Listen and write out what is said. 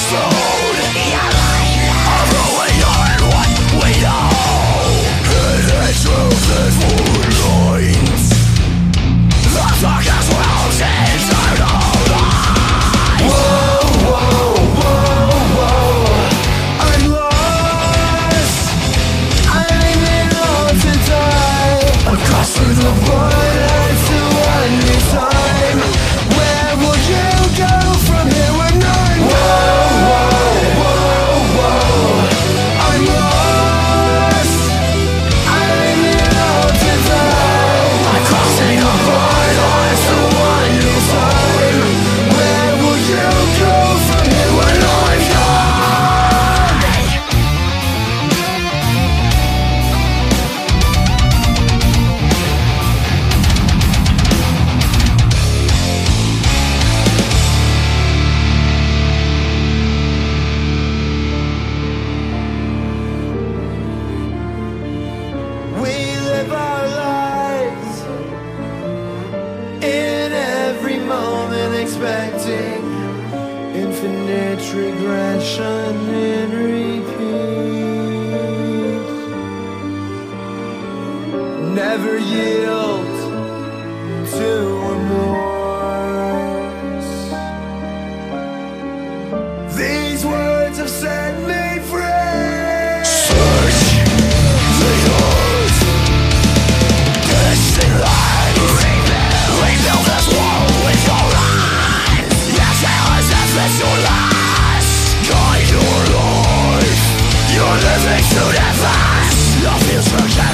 soul infinite regression in repeat. Never yield to your